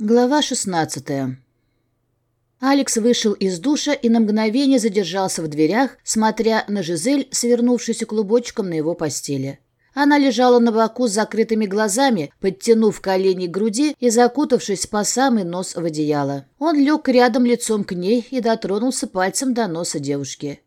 Глава 16 Алекс вышел из душа и на мгновение задержался в дверях, смотря на Жизель, свернувшуюся клубочком на его постели. Она лежала на боку с закрытыми глазами, подтянув колени к груди и закутавшись по самый нос в одеяло. Он лег рядом лицом к ней и дотронулся пальцем до носа девушки.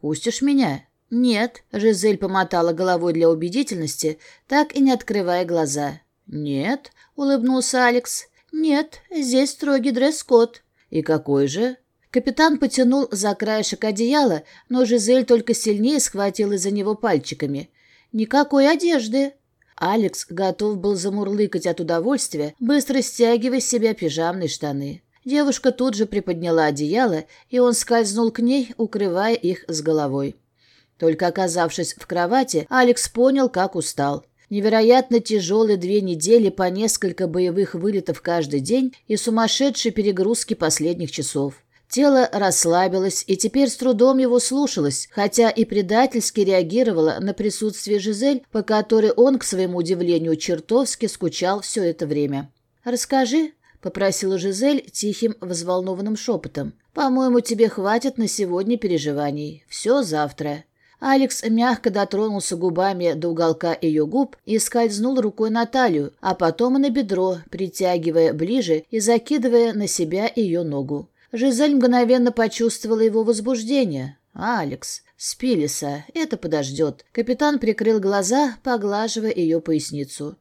«Пустишь меня?» «Нет», — Жизель помотала головой для убедительности, так и не открывая глаза. «Нет», — улыбнулся Алекс. «Нет, здесь строгий дресс-код». «И какой же?» Капитан потянул за краешек одеяла, но Жизель только сильнее схватила за него пальчиками. «Никакой одежды!» Алекс готов был замурлыкать от удовольствия, быстро стягивая с себя пижамные штаны. Девушка тут же приподняла одеяло, и он скользнул к ней, укрывая их с головой. Только оказавшись в кровати, Алекс понял, как устал. Невероятно тяжелые две недели по несколько боевых вылетов каждый день и сумасшедшие перегрузки последних часов. Тело расслабилось и теперь с трудом его слушалось, хотя и предательски реагировало на присутствие Жизель, по которой он, к своему удивлению, чертовски скучал все это время. «Расскажи», — попросила Жизель тихим, взволнованным шепотом. «По-моему, тебе хватит на сегодня переживаний. Все завтра. Алекс мягко дотронулся губами до уголка ее губ и скользнул рукой на талию, а потом на бедро, притягивая ближе и закидывая на себя ее ногу. Жизель мгновенно почувствовала его возбуждение. «Алекс, спилиса, это подождет». Капитан прикрыл глаза, поглаживая ее поясницу.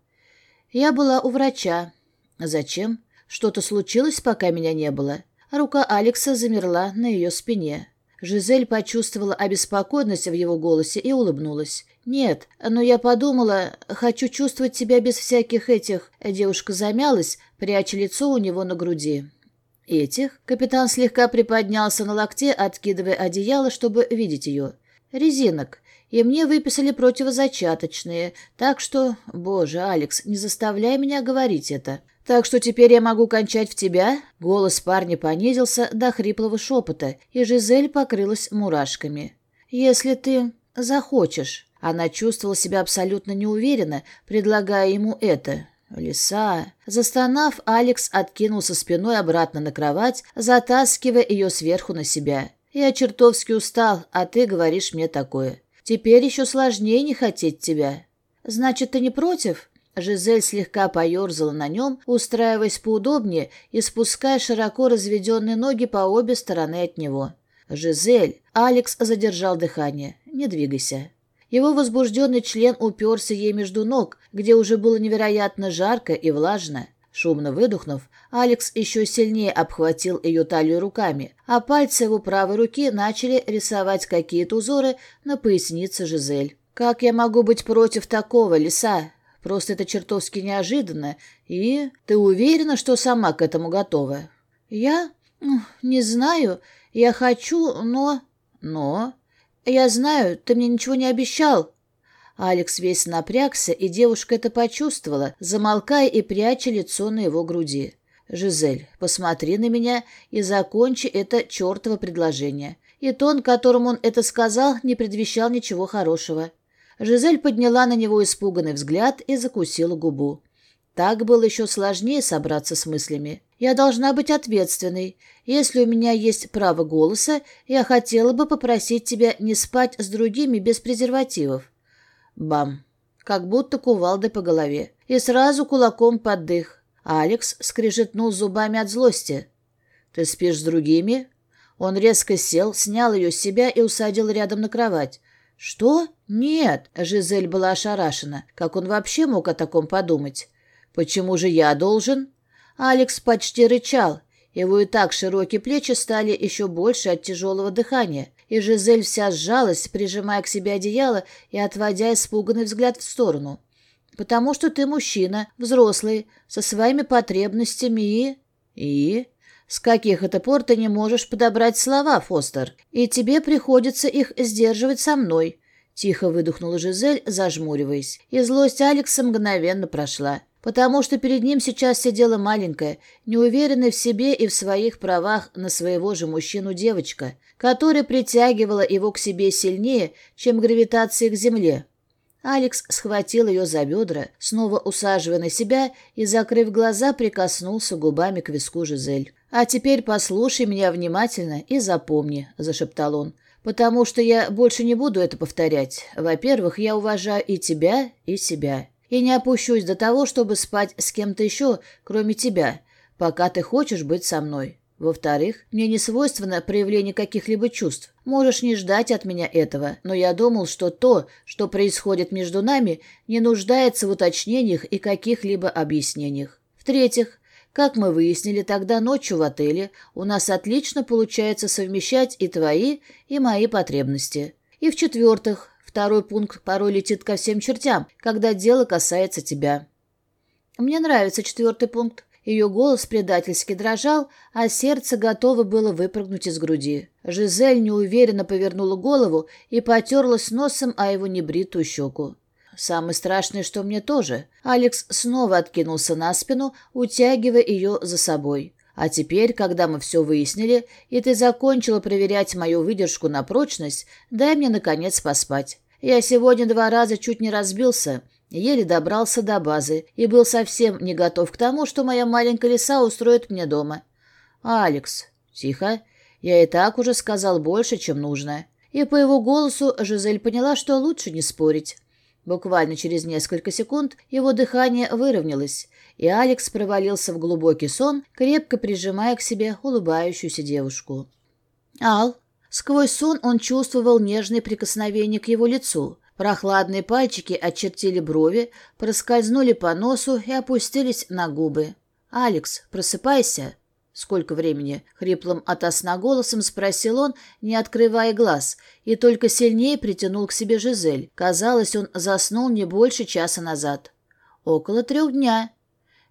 «Я была у врача». «Зачем? Что-то случилось, пока меня не было?» Рука Алекса замерла на ее спине. Жизель почувствовала обеспокоенность в его голосе и улыбнулась. «Нет, но я подумала, хочу чувствовать себя без всяких этих...» Девушка замялась, пряча лицо у него на груди. «Этих?» Капитан слегка приподнялся на локте, откидывая одеяло, чтобы видеть ее. «Резинок. И мне выписали противозачаточные, так что... Боже, Алекс, не заставляй меня говорить это. Так что теперь я могу кончать в тебя?» Голос парня понизился до хриплого шепота, и Жизель покрылась мурашками. «Если ты захочешь». Она чувствовала себя абсолютно неуверенно, предлагая ему это. «Лиса!» Застонав, Алекс откинулся спиной обратно на кровать, затаскивая ее сверху на себя. «Я чертовски устал, а ты говоришь мне такое. Теперь еще сложнее не хотеть тебя». «Значит, ты не против?» Жизель слегка поерзала на нем, устраиваясь поудобнее и спуская широко разведенные ноги по обе стороны от него. «Жизель!» Алекс задержал дыхание. «Не двигайся». Его возбужденный член уперся ей между ног, где уже было невероятно жарко и влажно. Шумно выдохнув, Алекс еще сильнее обхватил ее талию руками, а пальцы его правой руки начали рисовать какие-то узоры на пояснице Жизель. «Как я могу быть против такого, лиса?» Просто это чертовски неожиданно, и ты уверена, что сама к этому готова?» «Я? Не знаю. Я хочу, но...» «Но?» «Я знаю, ты мне ничего не обещал». Алекс весь напрягся, и девушка это почувствовала, замолкая и пряча лицо на его груди. «Жизель, посмотри на меня и закончи это чертово предложение». И тон, которым он это сказал, не предвещал ничего хорошего. Жизель подняла на него испуганный взгляд и закусила губу. Так было еще сложнее собраться с мыслями. Я должна быть ответственной. Если у меня есть право голоса, я хотела бы попросить тебя не спать с другими без презервативов. Бам. Как будто кувалды по голове. И сразу кулаком под дых. Алекс скрежетнул зубами от злости. «Ты спишь с другими?» Он резко сел, снял ее с себя и усадил рядом на кровать. «Что? Нет!» Жизель была ошарашена. Как он вообще мог о таком подумать? «Почему же я должен?» Алекс почти рычал. Его и так широкие плечи стали еще больше от тяжелого дыхания, и Жизель вся сжалась, прижимая к себе одеяло и отводя испуганный взгляд в сторону. «Потому что ты мужчина, взрослый, со своими потребностями и...» «И...» «С каких это пор ты не можешь подобрать слова, Фостер, и тебе приходится их сдерживать со мной. Тихо выдохнула Жизель, зажмуриваясь, и злость Алекса мгновенно прошла потому что перед ним сейчас сидела маленькая, неуверенная в себе и в своих правах на своего же мужчину девочка, которая притягивала его к себе сильнее, чем гравитация к земле. Алекс схватил ее за бедра, снова усаживая на себя и, закрыв глаза, прикоснулся губами к виску Жизель. «А теперь послушай меня внимательно и запомни», — зашептал он. Потому что я больше не буду это повторять. Во-первых, я уважаю и тебя, и себя. И не опущусь до того, чтобы спать с кем-то еще, кроме тебя, пока ты хочешь быть со мной. Во-вторых, мне не свойственно проявление каких-либо чувств. Можешь не ждать от меня этого, но я думал, что то, что происходит между нами, не нуждается в уточнениях и каких-либо объяснениях. В-третьих, как мы выяснили тогда ночью в отеле, у нас отлично получается совмещать и твои, и мои потребности. И в-четвертых, второй пункт порой летит ко всем чертям, когда дело касается тебя. Мне нравится четвертый пункт. Ее голос предательски дрожал, а сердце готово было выпрыгнуть из груди. Жизель неуверенно повернула голову и потерлась носом о его небритую щеку. Самый страшный, что мне тоже. Алекс снова откинулся на спину, утягивая ее за собой. А теперь, когда мы все выяснили, и ты закончила проверять мою выдержку на прочность, дай мне, наконец, поспать. Я сегодня два раза чуть не разбился, еле добрался до базы и был совсем не готов к тому, что моя маленькая лиса устроит мне дома. «Алекс, тихо, я и так уже сказал больше, чем нужно». И по его голосу Жизель поняла, что лучше не спорить. Буквально через несколько секунд его дыхание выровнялось, и Алекс провалился в глубокий сон, крепко прижимая к себе улыбающуюся девушку. «Ал!» Сквозь сон он чувствовал нежное прикосновение к его лицу. Прохладные пальчики очертили брови, проскользнули по носу и опустились на губы. «Алекс, просыпайся!» «Сколько времени?» — хриплым от голосом спросил он, не открывая глаз, и только сильнее притянул к себе Жизель. Казалось, он заснул не больше часа назад. «Около трех дня».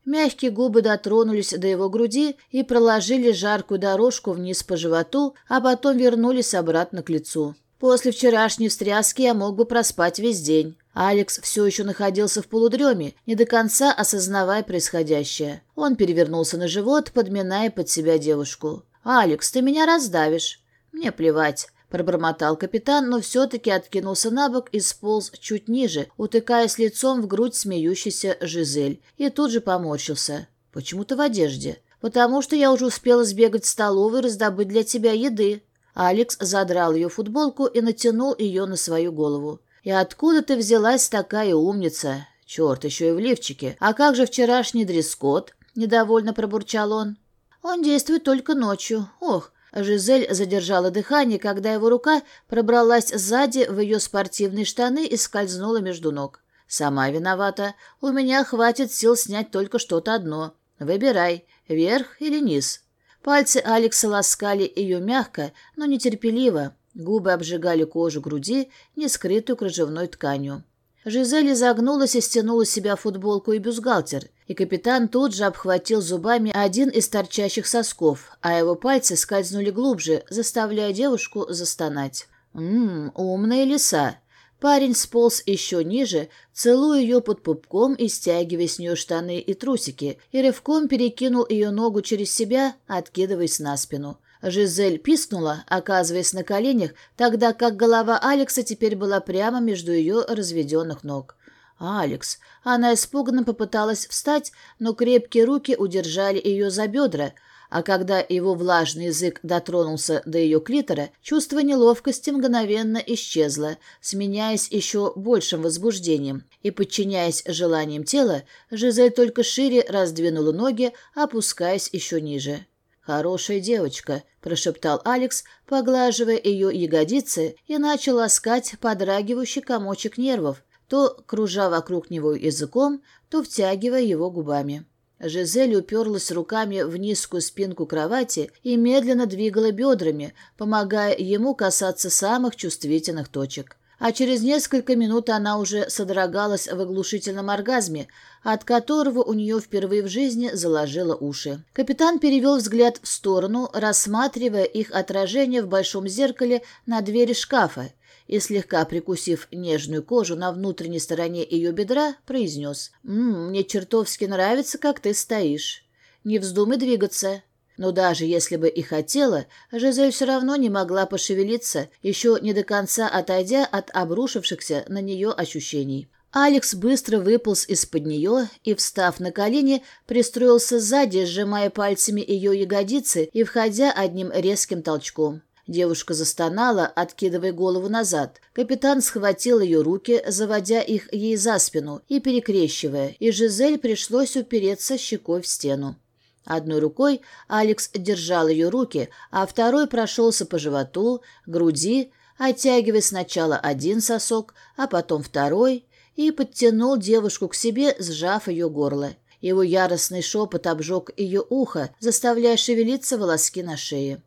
Мягкие губы дотронулись до его груди и проложили жаркую дорожку вниз по животу, а потом вернулись обратно к лицу. «После вчерашней встряски я мог бы проспать весь день». Алекс все еще находился в полудреме, не до конца осознавая происходящее. Он перевернулся на живот, подминая под себя девушку. «Алекс, ты меня раздавишь». «Мне плевать», – пробормотал капитан, но все-таки откинулся на бок и сполз чуть ниже, утыкаясь лицом в грудь смеющейся Жизель, и тут же поморщился. «Почему-то в одежде. Потому что я уже успела сбегать в столовую и раздобыть для тебя еды». Алекс задрал ее футболку и натянул ее на свою голову. И откуда ты взялась такая умница? Черт, еще и в лифчике. А как же вчерашний дрескот? Недовольно пробурчал он. Он действует только ночью. Ох, Жизель задержала дыхание, когда его рука пробралась сзади в ее спортивные штаны и скользнула между ног. «Сама виновата. У меня хватит сил снять только что-то одно. Выбирай, вверх или низ». Пальцы Алекса ласкали ее мягко, но нетерпеливо. Губы обжигали кожу груди, не скрытую кружевной тканью. Жизель загнулась и стянула с себя футболку и бюстгальтер, и капитан тут же обхватил зубами один из торчащих сосков, а его пальцы скользнули глубже, заставляя девушку застонать. «Ммм, умная лиса!» Парень сполз еще ниже, целуя ее под пупком и стягивая с нее штаны и трусики, и рывком перекинул ее ногу через себя, откидываясь на спину. Жизель писнула, оказываясь а на коленях, тогда как голова Алекса теперь была прямо между ее разведенных ног. «Алекс!» Она испуганно попыталась встать, но крепкие руки удержали ее за бедра, а когда его влажный язык дотронулся до ее клитора, чувство неловкости мгновенно исчезло, сменяясь еще большим возбуждением. И, подчиняясь желаниям тела, Жизель только шире раздвинула ноги, опускаясь еще ниже. Хорошая девочка», – прошептал Алекс, поглаживая ее ягодицы, и начал ласкать подрагивающий комочек нервов, то кружа вокруг него языком, то втягивая его губами. Жизель уперлась руками в низкую спинку кровати и медленно двигала бедрами, помогая ему касаться самых чувствительных точек а через несколько минут она уже содрогалась в оглушительном оргазме, от которого у нее впервые в жизни заложило уши. Капитан перевел взгляд в сторону, рассматривая их отражение в большом зеркале на двери шкафа, и, слегка прикусив нежную кожу на внутренней стороне ее бедра, произнес «М -м, «Мне чертовски нравится, как ты стоишь. Не вздумай двигаться, но даже если бы и хотела, Жизель все равно не могла пошевелиться, еще не до конца отойдя от обрушившихся на нее ощущений. Алекс быстро выполз из-под нее и, встав на колени, пристроился сзади, сжимая пальцами ее ягодицы и входя одним резким толчком. Девушка застонала, откидывая голову назад. Капитан схватил ее руки, заводя их ей за спину и перекрещивая, и Жизель пришлось упереться щекой в стену. Одной рукой Алекс держал ее руки, а второй прошелся по животу, груди, оттягивая сначала один сосок, а потом второй, и подтянул девушку к себе, сжав ее горло. Его яростный шепот обжег ее ухо, заставляя шевелиться волоски на шее.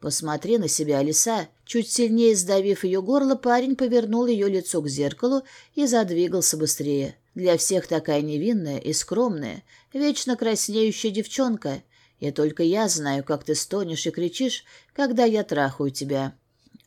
«Посмотри на себя, Алиса!» Чуть сильнее сдавив ее горло, парень повернул ее лицо к зеркалу и задвигался быстрее. Для всех такая невинная и скромная, вечно краснеющая девчонка. И только я знаю, как ты стонешь и кричишь, когда я трахаю тебя.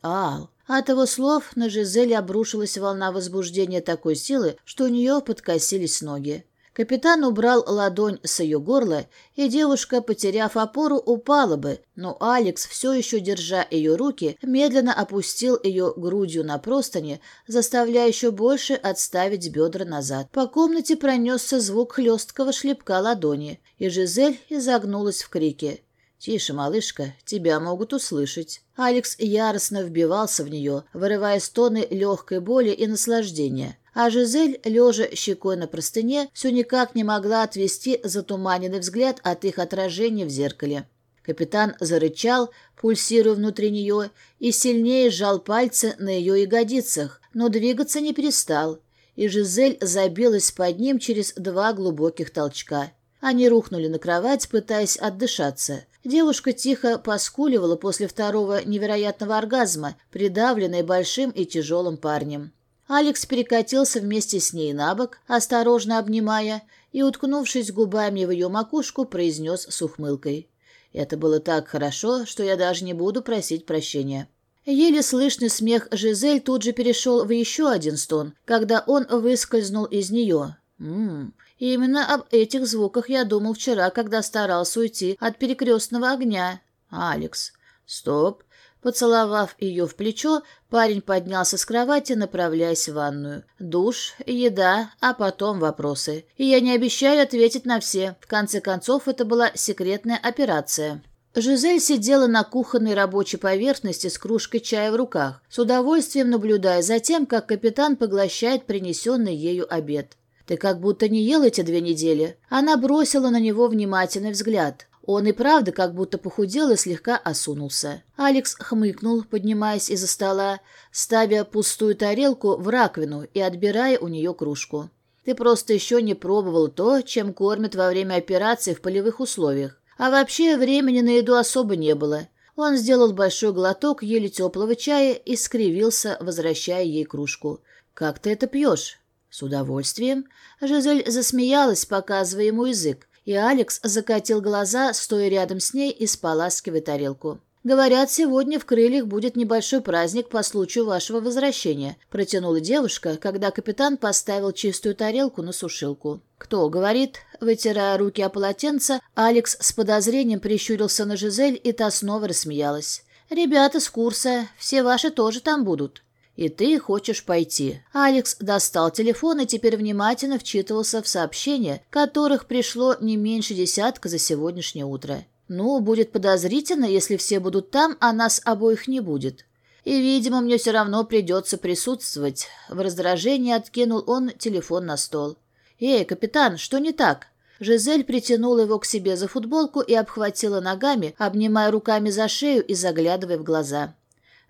Ал. От его слов на Жизель обрушилась волна возбуждения такой силы, что у нее подкосились ноги. Капитан убрал ладонь с ее горла, и девушка, потеряв опору, упала бы, но Алекс, все еще держа ее руки, медленно опустил ее грудью на простыни, заставляя еще больше отставить бедра назад. По комнате пронесся звук хлесткого шлепка ладони, и Жизель изогнулась в крике. «Тише, малышка, тебя могут услышать». Алекс яростно вбивался в нее, вырывая стоны легкой боли и наслаждения. А Жизель, лежа щекой на простыне, все никак не могла отвести затуманенный взгляд от их отражения в зеркале. Капитан зарычал, пульсируя внутри нее, и сильнее сжал пальцы на ее ягодицах, но двигаться не перестал, и Жизель забилась под ним через два глубоких толчка. Они рухнули на кровать, пытаясь отдышаться. Девушка тихо поскуливала после второго невероятного оргазма, придавленной большим и тяжелым парнем. Алекс перекатился вместе с ней на бок, осторожно обнимая, и, уткнувшись губами в ее макушку, произнес с ухмылкой. «Это было так хорошо, что я даже не буду просить прощения». Еле слышный смех Жизель тут же перешел в еще один стон, когда он выскользнул из нее. «Ммм, именно об этих звуках я думал вчера, когда старался уйти от перекрестного огня. Алекс, стоп, Поцеловав ее в плечо, парень поднялся с кровати, направляясь в ванную. Душ, еда, а потом вопросы. И я не обещаю ответить на все. В конце концов, это была секретная операция. Жизель сидела на кухонной рабочей поверхности с кружкой чая в руках, с удовольствием наблюдая за тем, как капитан поглощает принесенный ею обед. «Ты как будто не ел эти две недели». Она бросила на него внимательный взгляд. Он и правда как будто похудел и слегка осунулся. Алекс хмыкнул, поднимаясь из-за стола, ставя пустую тарелку в раковину и отбирая у нее кружку. «Ты просто еще не пробовал то, чем кормят во время операции в полевых условиях. А вообще времени на еду особо не было. Он сделал большой глоток еле теплого чая и скривился, возвращая ей кружку. «Как ты это пьешь?» «С удовольствием». Жизель засмеялась, показывая ему язык. И Алекс закатил глаза, стоя рядом с ней и споласкивая тарелку. «Говорят, сегодня в крыльях будет небольшой праздник по случаю вашего возвращения», протянула девушка, когда капитан поставил чистую тарелку на сушилку. «Кто?» — говорит. Вытирая руки о полотенце, Алекс с подозрением прищурился на Жизель, и та снова рассмеялась. «Ребята с курса, все ваши тоже там будут» и ты хочешь пойти». Алекс достал телефон и теперь внимательно вчитывался в сообщения, которых пришло не меньше десятка за сегодняшнее утро. «Ну, будет подозрительно, если все будут там, а нас обоих не будет». «И, видимо, мне все равно придется присутствовать». В раздражении откинул он телефон на стол. «Эй, капитан, что не так?» Жизель притянула его к себе за футболку и обхватила ногами, обнимая руками за шею и заглядывая в глаза.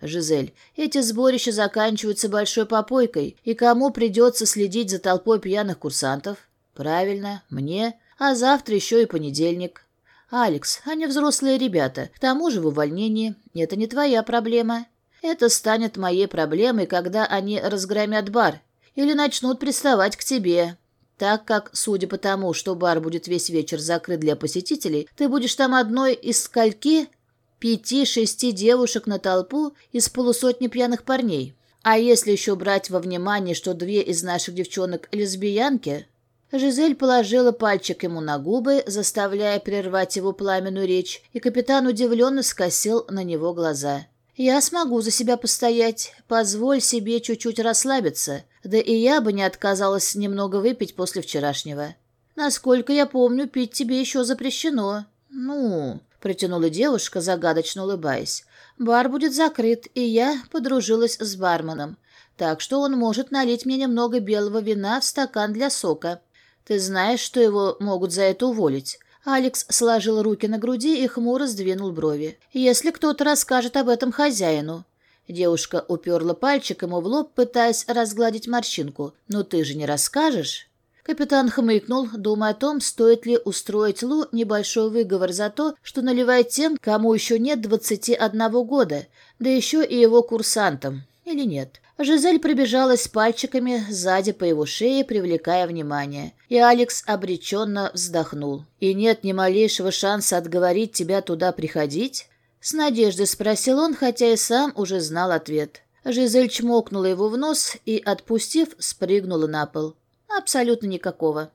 Жизель, эти сборища заканчиваются большой попойкой, и кому придется следить за толпой пьяных курсантов? Правильно, мне, а завтра еще и понедельник. Алекс, они взрослые ребята, к тому же в увольнении. Это не твоя проблема. Это станет моей проблемой, когда они разгромят бар или начнут приставать к тебе. Так как, судя по тому, что бар будет весь вечер закрыт для посетителей, ты будешь там одной из скольки пяти-шести девушек на толпу из полусотни пьяных парней. А если еще брать во внимание, что две из наших девчонок – лесбиянки, Жизель положила пальчик ему на губы, заставляя прервать его пламенную речь, и капитан удивленно скосил на него глаза. «Я смогу за себя постоять. Позволь себе чуть-чуть расслабиться. Да и я бы не отказалась немного выпить после вчерашнего. Насколько я помню, пить тебе еще запрещено. Ну, Протянула девушка загадочно улыбаясь. «Бар будет закрыт, и я подружилась с барменом, так что он может налить мне немного белого вина в стакан для сока. Ты знаешь, что его могут за это уволить». Алекс сложил руки на груди и хмуро сдвинул брови. «Если кто-то расскажет об этом хозяину». Девушка уперла пальчик ему в лоб, пытаясь разгладить морщинку. «Но ты же не расскажешь?» Капитан хмыкнул, думая о том, стоит ли устроить Лу небольшой выговор за то, что наливает тем, кому еще нет 21 года, да еще и его курсантам. Или нет. Жизель пробежалась пальчиками сзади по его шее, привлекая внимание. И Алекс обреченно вздохнул. «И нет ни малейшего шанса отговорить тебя туда приходить?» С надеждой спросил он, хотя и сам уже знал ответ. Жизель чмокнула его в нос и, отпустив, спрыгнула на пол абсолютно никакого.